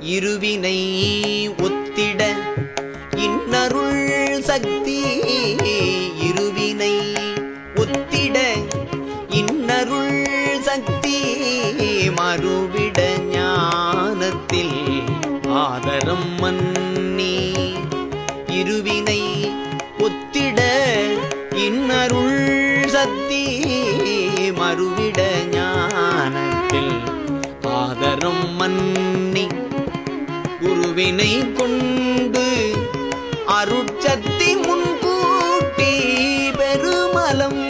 இருவினை ஒத்திட இன்னருள் சக்தி. இருவினை ஒத்திட இன்னருள் சக்தி. மறுவிட ஞானத்தில் ஆதரம் மன்னி இருவினை ஒத்திட இன்னருள் சக்தி. மறுவிட ஞானத்தில் ஆதரம் மன்னி குருவினை கொண்டு அருட்சத்தி முன்கூட்டி பெருமலம்